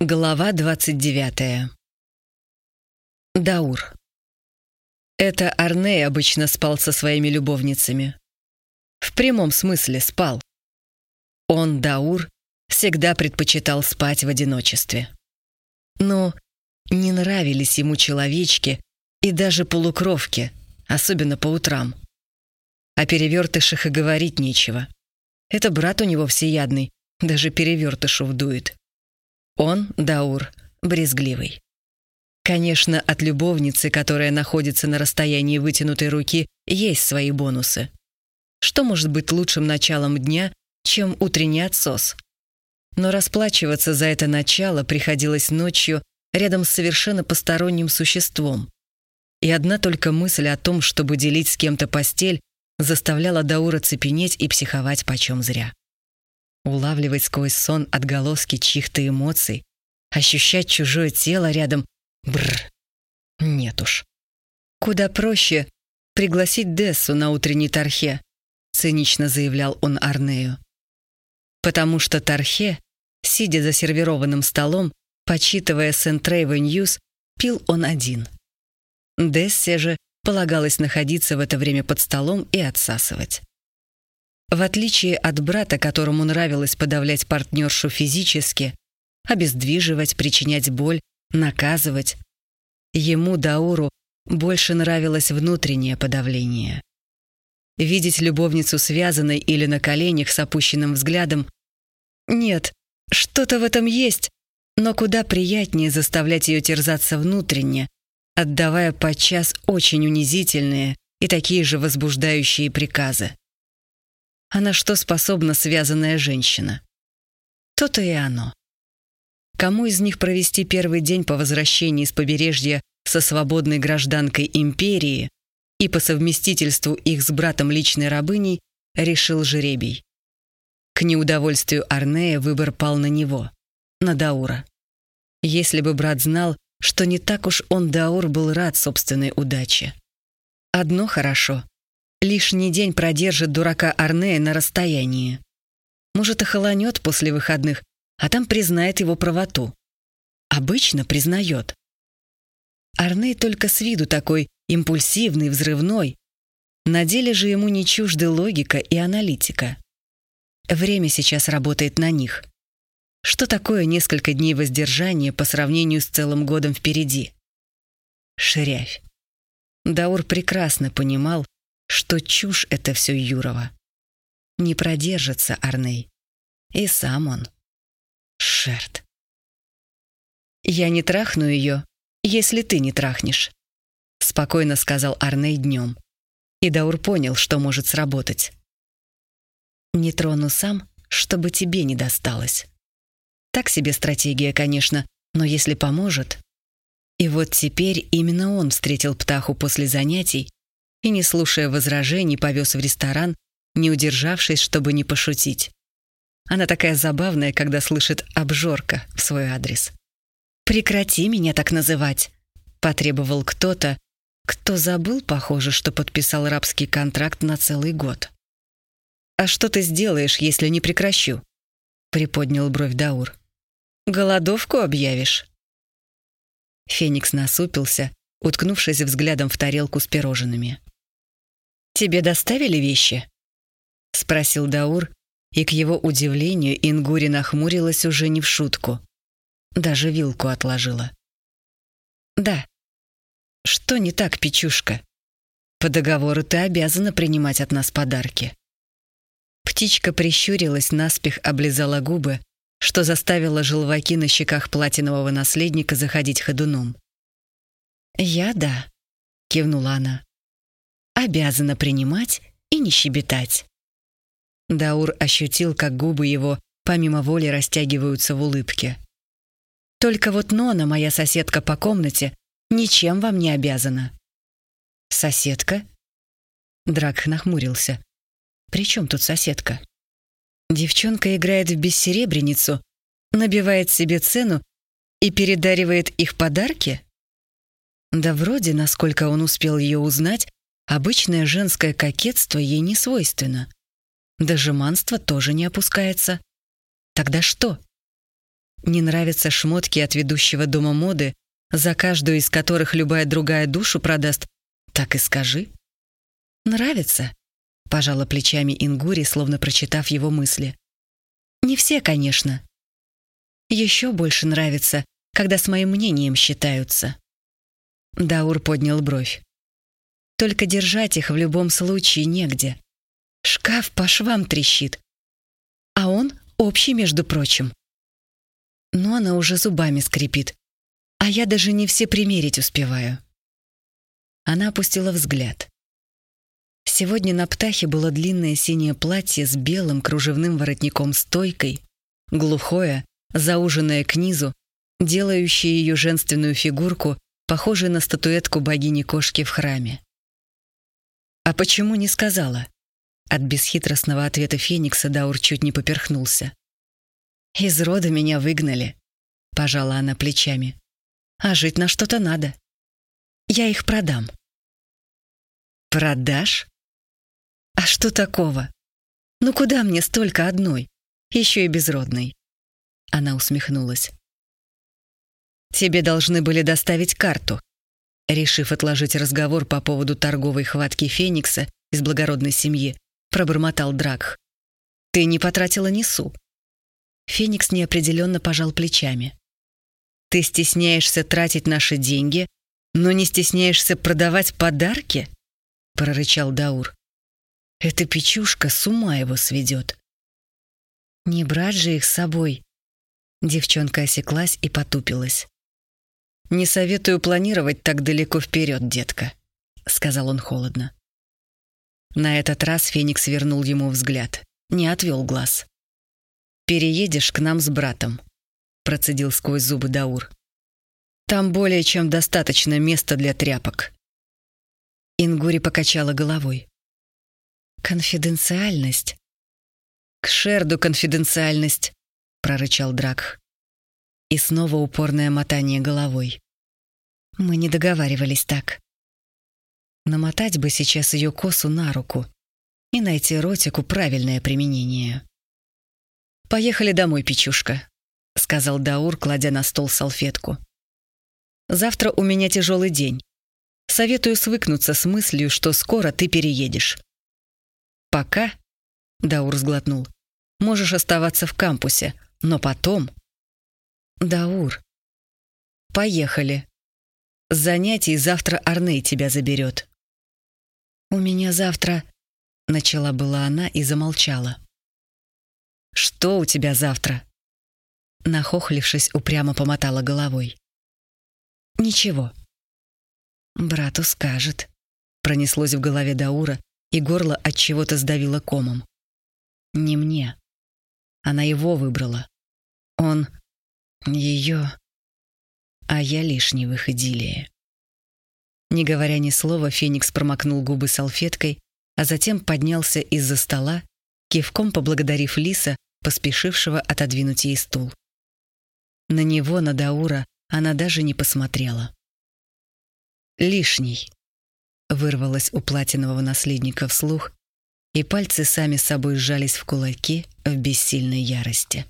Глава 29. Даур. Это Арне обычно спал со своими любовницами. В прямом смысле спал. Он, Даур, всегда предпочитал спать в одиночестве. Но не нравились ему человечки и даже полукровки, особенно по утрам. О перевертышах и говорить нечего. Это брат у него всеядный, даже перевертышу вдует. Он, Даур, брезгливый. Конечно, от любовницы, которая находится на расстоянии вытянутой руки, есть свои бонусы. Что может быть лучшим началом дня, чем утренний отсос? Но расплачиваться за это начало приходилось ночью рядом с совершенно посторонним существом. И одна только мысль о том, чтобы делить с кем-то постель, заставляла Даура цепенеть и психовать почем зря улавливать сквозь сон отголоски чьих-то эмоций, ощущать чужое тело рядом. Бррр. Нет уж. Куда проще пригласить Дессу на утренний Тархе, цинично заявлял он Арнею. Потому что Тархе, сидя за сервированным столом, почитывая Сент-Трейва News, пил он один. Дессе же полагалось находиться в это время под столом и отсасывать. В отличие от брата, которому нравилось подавлять партнершу физически, обездвиживать, причинять боль, наказывать, ему, Дауру, больше нравилось внутреннее подавление. Видеть любовницу связанной или на коленях с опущенным взглядом нет, что-то в этом есть, но куда приятнее заставлять ее терзаться внутренне, отдавая подчас очень унизительные и такие же возбуждающие приказы. А на что способна связанная женщина? То-то и оно. Кому из них провести первый день по возвращении с побережья со свободной гражданкой империи и по совместительству их с братом личной рабыней, решил жеребий. К неудовольствию Арнея выбор пал на него, на Даура. Если бы брат знал, что не так уж он, Даур, был рад собственной удаче. Одно хорошо лишний день продержит дурака Арнея на расстоянии. Может, охолонет после выходных, а там признает его правоту. Обычно признает. Арней только с виду такой импульсивный, взрывной. На деле же ему не чужды логика и аналитика. Время сейчас работает на них. Что такое несколько дней воздержания по сравнению с целым годом впереди? Ширявь. Даур прекрасно понимал, что чушь это все Юрова. Не продержится Арней. И сам он. Шерт. «Я не трахну ее, если ты не трахнешь», — спокойно сказал Арней днем. И Даур понял, что может сработать. «Не трону сам, чтобы тебе не досталось». Так себе стратегия, конечно, но если поможет... И вот теперь именно он встретил Птаху после занятий и, не слушая возражений, повез в ресторан, не удержавшись, чтобы не пошутить. Она такая забавная, когда слышит «обжорка» в свой адрес. «Прекрати меня так называть», — потребовал кто-то, кто забыл, похоже, что подписал рабский контракт на целый год. «А что ты сделаешь, если не прекращу?» — приподнял бровь Даур. «Голодовку объявишь?» Феникс насупился, уткнувшись взглядом в тарелку с пирожными. «Тебе доставили вещи?» — спросил Даур, и к его удивлению Ингури нахмурилась уже не в шутку. Даже вилку отложила. «Да». «Что не так, Печушка? По договору ты обязана принимать от нас подарки». Птичка прищурилась, наспех облизала губы, что заставило желваки на щеках платинового наследника заходить ходуном. «Я — да», — кивнула она обязана принимать и не щебетать. Даур ощутил, как губы его помимо воли растягиваются в улыбке. «Только вот Нона, моя соседка по комнате, ничем вам не обязана». «Соседка?» Драк нахмурился. «При чем тут соседка?» Девчонка играет в бессеребряницу, набивает себе цену и передаривает их подарки? Да вроде, насколько он успел ее узнать, Обычное женское кокетство ей не свойственно. Дожиманство тоже не опускается. Тогда что? Не нравятся шмотки от ведущего дома моды, за каждую из которых любая другая душу продаст, так и скажи. Нравится, пожала плечами Ингури, словно прочитав его мысли. Не все, конечно. Еще больше нравится, когда с моим мнением считаются. Даур поднял бровь. Только держать их в любом случае негде. Шкаф по швам трещит. А он общий, между прочим. Но она уже зубами скрипит. А я даже не все примерить успеваю. Она опустила взгляд. Сегодня на птахе было длинное синее платье с белым кружевным воротником-стойкой, глухое, зауженное к низу, делающее ее женственную фигурку похожей на статуэтку богини-кошки в храме. «А почему не сказала?» От бесхитростного ответа Феникса Даур чуть не поперхнулся. «Из рода меня выгнали», — пожала она плечами. «А жить на что-то надо. Я их продам». «Продашь?» «А что такого? Ну куда мне столько одной, еще и безродной?» Она усмехнулась. «Тебе должны были доставить карту». Решив отложить разговор по поводу торговой хватки Феникса из благородной семьи, пробормотал Дракх. «Ты не потратила несу». Феникс неопределенно пожал плечами. «Ты стесняешься тратить наши деньги, но не стесняешься продавать подарки?» прорычал Даур. Эта печушка с ума его сведет. Не брать же их с собой. Девчонка осеклась и потупилась. «Не советую планировать так далеко вперед, детка», — сказал он холодно. На этот раз Феникс вернул ему взгляд, не отвел глаз. «Переедешь к нам с братом», — процедил сквозь зубы Даур. «Там более чем достаточно места для тряпок». Ингури покачала головой. «Конфиденциальность». «К Шерду конфиденциальность», — прорычал Дракх. И снова упорное мотание головой. Мы не договаривались так. Намотать бы сейчас ее косу на руку и найти ротику правильное применение. «Поехали домой, печушка», — сказал Даур, кладя на стол салфетку. «Завтра у меня тяжелый день. Советую свыкнуться с мыслью, что скоро ты переедешь. Пока, Даур сглотнул, можешь оставаться в кампусе, но потом... Даур, поехали. С занятий завтра Арней тебя заберет. У меня завтра... Начала была она и замолчала. «Что у тебя завтра?» Нахохлившись, упрямо помотала головой. «Ничего». «Брату скажет», — пронеслось в голове Даура, и горло от чего-то сдавило комом. Не мне. Она его выбрала. Он ее, а я лишний в их идиллии. Не говоря ни слова, Феникс промокнул губы салфеткой, а затем поднялся из-за стола, кивком поблагодарив Лиса, поспешившего отодвинуть ей стул. На него, на Даура, она даже не посмотрела. «Лишний», вырвалось у платинового наследника вслух, и пальцы сами собой сжались в кулаки в бессильной ярости.